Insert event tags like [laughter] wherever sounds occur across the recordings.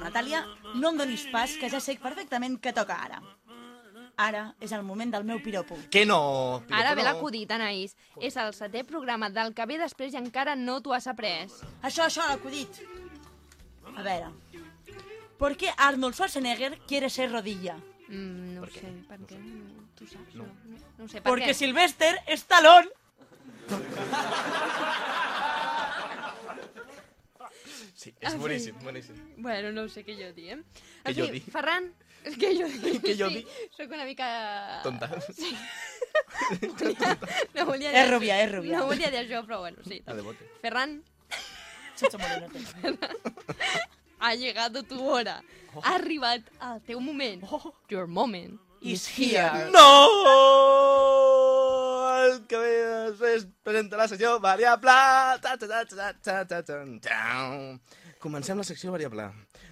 Natàlia, no em donis pas, que ja sé perfectament què toca ara. Ara és el moment del meu piropo. Que no? Piropo Ara ve no. l'acudit, Anaïs. És el setè programa del que ve després i encara no t'ho has après. Això, això, l'acudit. A veure. ¿Por qué Arnold Schwarzenegger quiere ser rodilla? Mm, no ho sé, per què? No, tu saps? No. No, no, ho sé, per Porque què? Sylvester es Sí, és Ah, sí. boníssim, boníssim. Bueno, no ho sé què jo dir, eh? Què En jo fi, dir? Ferran, què jo dir? [laughs] Què jo sí, dir? Soc una mica... Tonta. [laughs] Sí. no volia És rubia, és rubia. No volia dir això, però bueno, sí. A de bote. Ferran, Chacho Moreno. te- ha llegado tu hora. Ha arribat el teu moment. Your moment. Is here. No! El que ve després presenta la secció variable. Ta, ta, ta, ta, ta, ta, ta, ta. Comencem la secció variable.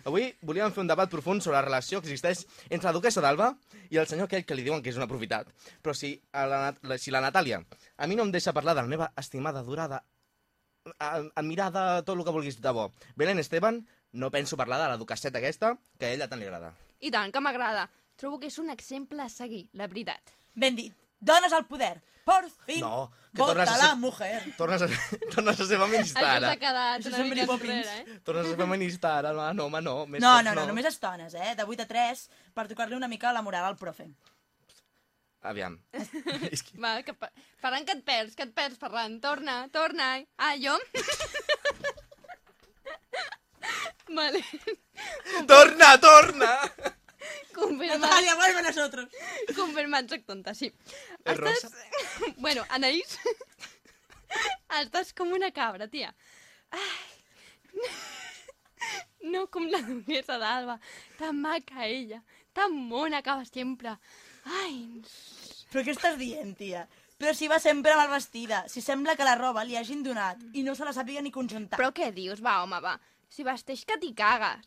Avui volíem fer un debat profund sobre la relació que existeix entre la duquesa d'Alba i el senyor aquell que li diuen que és una profitat. Però si, la, si la Natàlia a mi no em deixa parlar de la meva estimada, durada, a- admirada, tot el que vulguis de bo, Belén Esteban, no penso parlar de la duqueseta aquesta, que a ella tant li agrada. I tant, que m'agrada. Trobo que és un exemple a seguir, la veritat. Ben dit. Dones al poder. Por fin. No, que Vota tornes a la ser- mujer. Tornes a, [laughs] tornes a ser feminista Això ara. s'ha quedat Això una mica Mary Poppins. enrere, eh? Tornes a ser feminista ara, home, no, home, no. Més No, no, no, només estones, eh? De 8 a 3, per tocar-li una mica la moral al profe. Aviam. [laughs] És que... Va, que pa... Ferran, que et perds, que et perds, Ferran. Torna, torna. Ah, jo? [laughs] vale. Torna, torna! Confirmat, Natàlia, vuelve a nosotros. confirmat, soc tonta, sí. És rosa. [laughs] bueno, Anaïs, [laughs] estàs com una cabra, tia. Ai. [laughs] No com la duquesa d'Alba, tan maca ella, tan mona acaba sempre. Ai, Però què estàs dient, tia? Però si va sempre mal vestida, si sembla que la roba li hagin donat i no se la sàpiga ni conjuntar. Però què dius? Va, home, va. Si vesteix que t'hi cagues.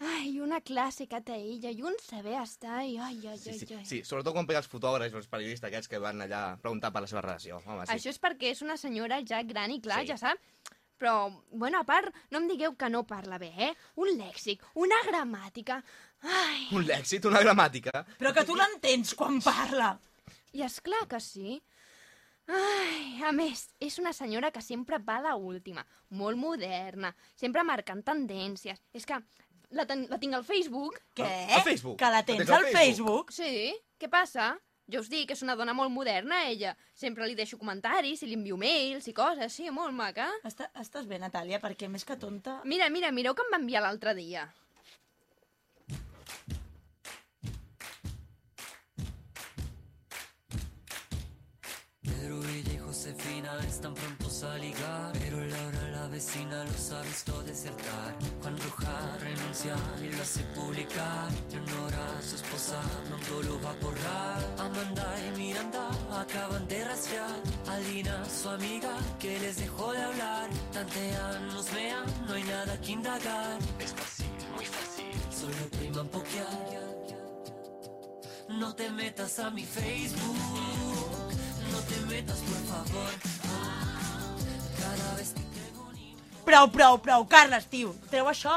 Ai, una classe que té ella i un saber estar i ai, ai, Sí, ai, sí, ai. sí, sobretot quan pega els fotògrafs, els periodistes aquests que van allà a preguntar per la seva relació. Home, sí. Això és perquè és una senyora ja gran i clar, Sí. ja sap. Però, bueno, a part, no em digueu que no parla bé, eh? Un lèxic, una gramàtica... Ai, Un lèxit, una gramàtica. Però que tu l'entens quan parla. i és clar que sí. Ai, a més, és una senyora que sempre va a la última, molt moderna, sempre marcant tendències. És que la, ten la tinc al Facebook. Què? Al Facebook? Que la La tens tens al al Facebook? Sí, què passa? Jo us dic que és una dona molt moderna, ella. Sempre li deixo comentaris, i li envio mails i coses, sí, molt maca. Està, estàs bé, Natàlia? Perquè més que tonta... Mira, mira, mireu que em va enviar l'altre dia. Josefina están prontos a ligar Pero Laura, la vecina, los ha visto desertar. Juan Roja renuncia y lo hace publicar Leonora, su esposa, pronto lo va a borrar. Amanda y Miranda acaban de rastrear a Lina, su amiga, que les dejó de hablar. Tantean, nos vean, no hay nada que indagar. Es fácil, muy fácil. Solo priman pokear. No te metas a mi Facebook, Prou, prou, prou, Carles, tio. Treu això.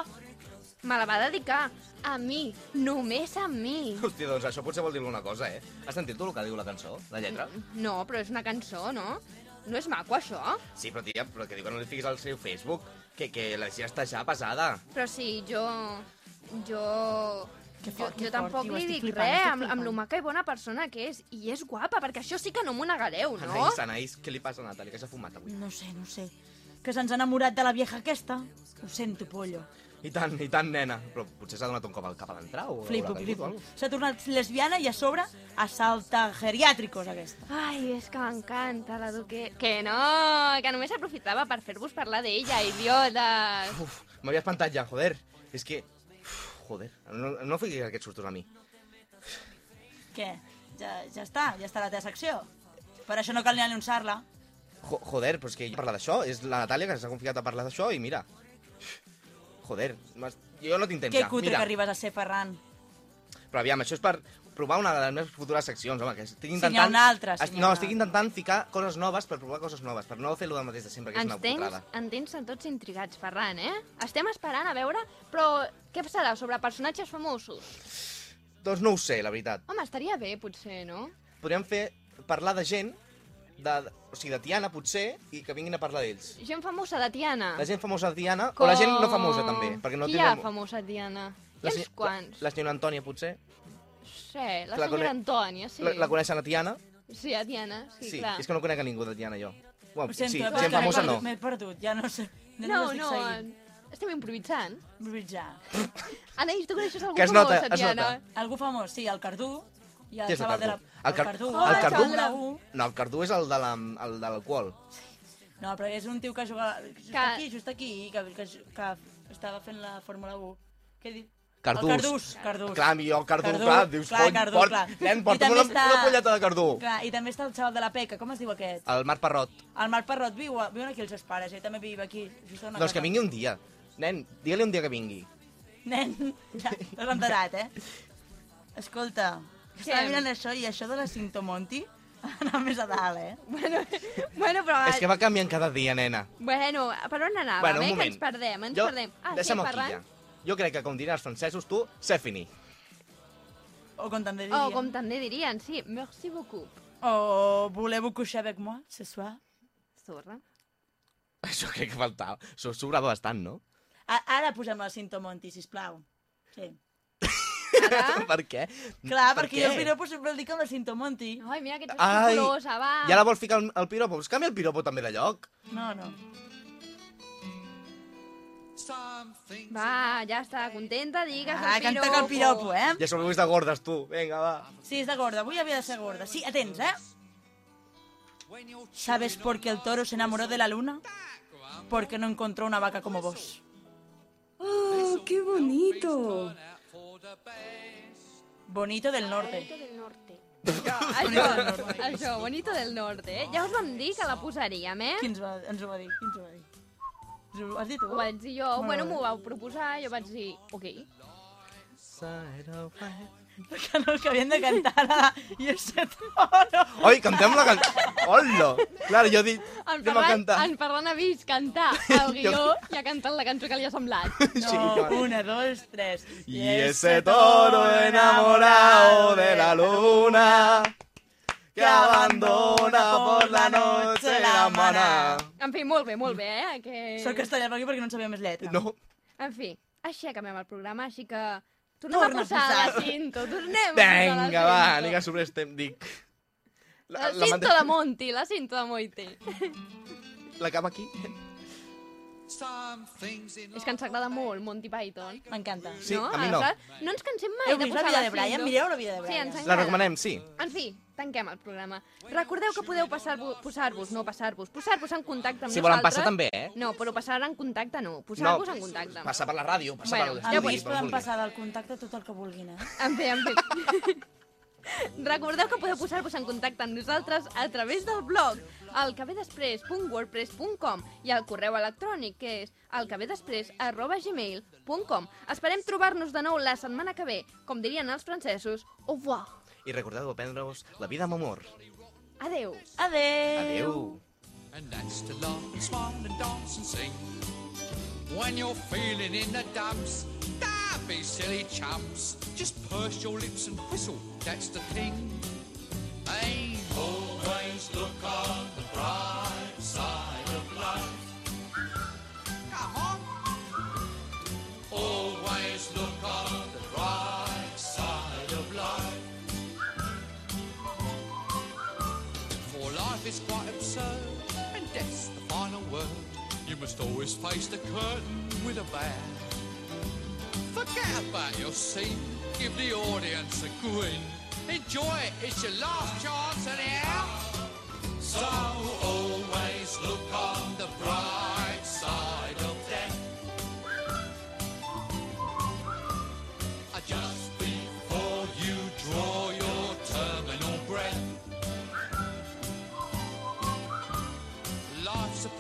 Me la va dedicar a mi, només a mi. Hòstia, doncs això potser vol dir alguna cosa, eh? Has sentit tu el que diu la cançó, la lletra? No, però és una cançó, no? No és maco, això? Sí, però tia, però que diu que no li fiquis al seu Facebook, que, que la gent està ja passada. Però sí, jo... Jo... Que Jo, fort, que jo fort, tampoc tio, li dic flipant, res amb, amb lo maca i bona persona que és. I és guapa, perquè això sí que no m'ho negareu, no? Anaïs, Anaïs, què li passa a Natàlia, que s'ha fumat avui? No sé, no sé. Que se'ns ha enamorat de la vieja aquesta? Ho sento, pollo. I tant, i tant, nena. Però potser s'ha donat un cop al cap a l'entrar o Flipo, flipo. S'ha tornat lesbiana i a sobre assalta geriàtricos, aquesta. Ai, és que m'encanta la Duque... Que no, que només aprofitava per fer-vos parlar d'ella, idiotes. Uf, m'havia espantat ja, joder. És que... Uf, joder, no, no fiquis aquests sustos a mi. Què? Ja, ja està, ja està la teva secció. Per això no cal ni anunciar-la. Jo, joder, però és que parla d'això. És la Natàlia que s'ha confiat a parlar d'això i mira... Joder, jo no tinc temps Que ja. cutre Mira, que arribes a ser, Ferran. però aviam, això és per... provar una de les meves futures seccions, home, que estic n'hi ha intentant... una altra, si no, una estic intentant ficar coses noves per provar coses noves, per no fer lo del mateix de sempre, que és Ens una tens, putrada. en tens a tots intrigats, Ferran, eh? Estem esperant a veure, però què passarà sobre personatges famosos? Doncs no ho sé, la veritat. Home, estaria bé, potser, no? Podríem fer parlar de gent, de, o sigui, de Tiana, potser, i que vinguin a parlar d'ells. Gent famosa de Tiana. La gent famosa de Tiana, o la gent no famosa, també. Perquè no Qui hi tindrem- ha famosa a Tiana? Hi La, ha uns quants. La, la senyora Antònia, potser. Sí, la, la senyora cone- Antònia, sí. La, la coneixen a Tiana? Sí, a Tiana, sí, Sí, clar. és que no conec a ningú de Tiana, jo. Bueno, Ho sento, sí, però gent famosa no. M'he perdut, ja no sé. No, l'estic no, seguint. estem improvisant. Improvisar. Anaïs, tu coneixes algú Que es famós nota, a es Tiana? nota. Algú famós, sí, el Cardú. I el Qui és el xaval de Cardú? La... El, car Cardú. Oh, el el Cardú? No, el Cardú és el de la- el de l'alcohol. No, però és un tio que juga just Que- aquí, just aquí, que, que, que estava fent la Fórmula 1. Què diu? Cardús. El Cardús, Cardús. Clar, mi, jo, Cardú, Cardú, clar, dius, clar, cony, Cardú, port, clar. nen, porta'm una, està- una polleta de Cardú. Clar, I també està el xaval de la Peca, com es diu aquest? El Marc Parrot. El Marc Parrot viu, viuen aquí els seus pares, ell també viu aquí. Just Doncs que casa. vingui un dia. Nen, digue-li un dia que vingui. Nen, ja, t'has enterat, eh? [laughs] Escolta, Què? Estava mirant això i això de la Cintomonti [laughs] anar més a dalt, eh? Bueno, [laughs] bueno, però... És que va canviant cada dia, nena. Bueno, per on anàvem, bueno, eh? Que ens perdem, ens jo, perdem. Ah, deixa'm sí, aquí Ferran? ja. Jo crec que, com diran els francesos, tu, c'est fini. O com també diria. Oh, com també dirien, sí. Merci beaucoup. O voulez-vous coucher avec moi ce soir? Zorra. Això crec que faltava. Això sobrava bastant, no? A ara posem la Cintomonti, sisplau. Sí. Per què? Clar, Per perquè què? jo el piropo sempre el dic amb la Cintomonti. Ai, mira que ets Ai, escrupulosa, va. I ara vols ficar el, el piropo? Pues canvia el piropo també de lloc. No, no. Va, ja està, contenta, digues Ah, el que piropo. toca el piropo, eh? Ja sou de gordes, tu. Vinga, va. Sí, és de gorda. Avui havia de ser gorda. Sí, atents, eh? ¿Sabes por qué el toro se enamoró de la luna? Porque no encontró una vaca como vos. ¡Oh, qué bonito! Bonito del norte. Bonito del norte. Això, això, Bonito del Norte, eh? Ja us vam dir que la posaríem, eh? Qui ens, va, ens ho va dir? Qui ens ho va dir? Ens ho has dit tu? Ho vaig dir jo, bueno, bé. m'ho vau proposar, jo vaig dir, ok. Que no, que havien de cantar la... I ese toro. Oi, cantem la cançó. Hola! Clar, jo he dit, En Ferran, cantar. en Ferran ha vist cantar [laughs] el guió i ha cantat la cançó que li ha semblat. [laughs] Sí, No, clar. una, dos, tres. Y ese toro enamorado de la luna que abandona por la noche la maná. En fi, molt bé, molt bé, eh? Que... Soc castellà per aquí perquè no en sabia més lletra. No, En fi, així acabem el programa, així que... Tornem Torna a a posar, posar. la cinto, tornem a posar la vinga, va, cinto. anem a sobre estem, dic. La, cinto mante- de Monti, la cinto de Moiti. La cama aquí. És que ens agrada molt Monty Python. M'encanta. Sí, no? a mi no. No ens cansem mai Heu de posar la vida la de Brian? cinto. Mireu la vida de Sí, Brian. ens La encanta. recomanem, sí. En fi, tanquem el programa. Recordeu que podeu passar-vos, posar-vos, no passar-vos, posar-vos en contacte amb Si volen nosaltres. passar també, eh? No, però passar en contacte no, posar-vos en contacte. Passar per la ràdio, passar Bueno, per Ja Avui per poden passar del contacte tot el que vulguin, eh? En fi, en fi. Recordeu que podeu posar-vos en contacte amb nosaltres a través del blog elcavedespress.wordpress.com i el correu electrònic que és elcavedespress.gmail.com Esperem trobar-nos de nou la setmana que ve. Com dirien els francesos, au revoir. I recordeu de prendre-vos la vida amb amor. Adeu. Adeu. Adeu. and that's to laugh and smile and dance and sing. When you're feeling in the dumps, don't be silly chumps. Just purse your lips and whistle, that's the thing. Is quite absurd, and death's the final word. You must always face the curtain with a bow. Forget about your scene, give the audience a grin. Enjoy it, it's your last chance anyhow. So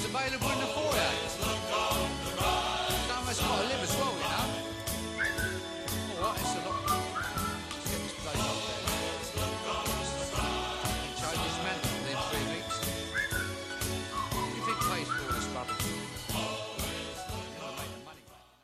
record's available in the foyer.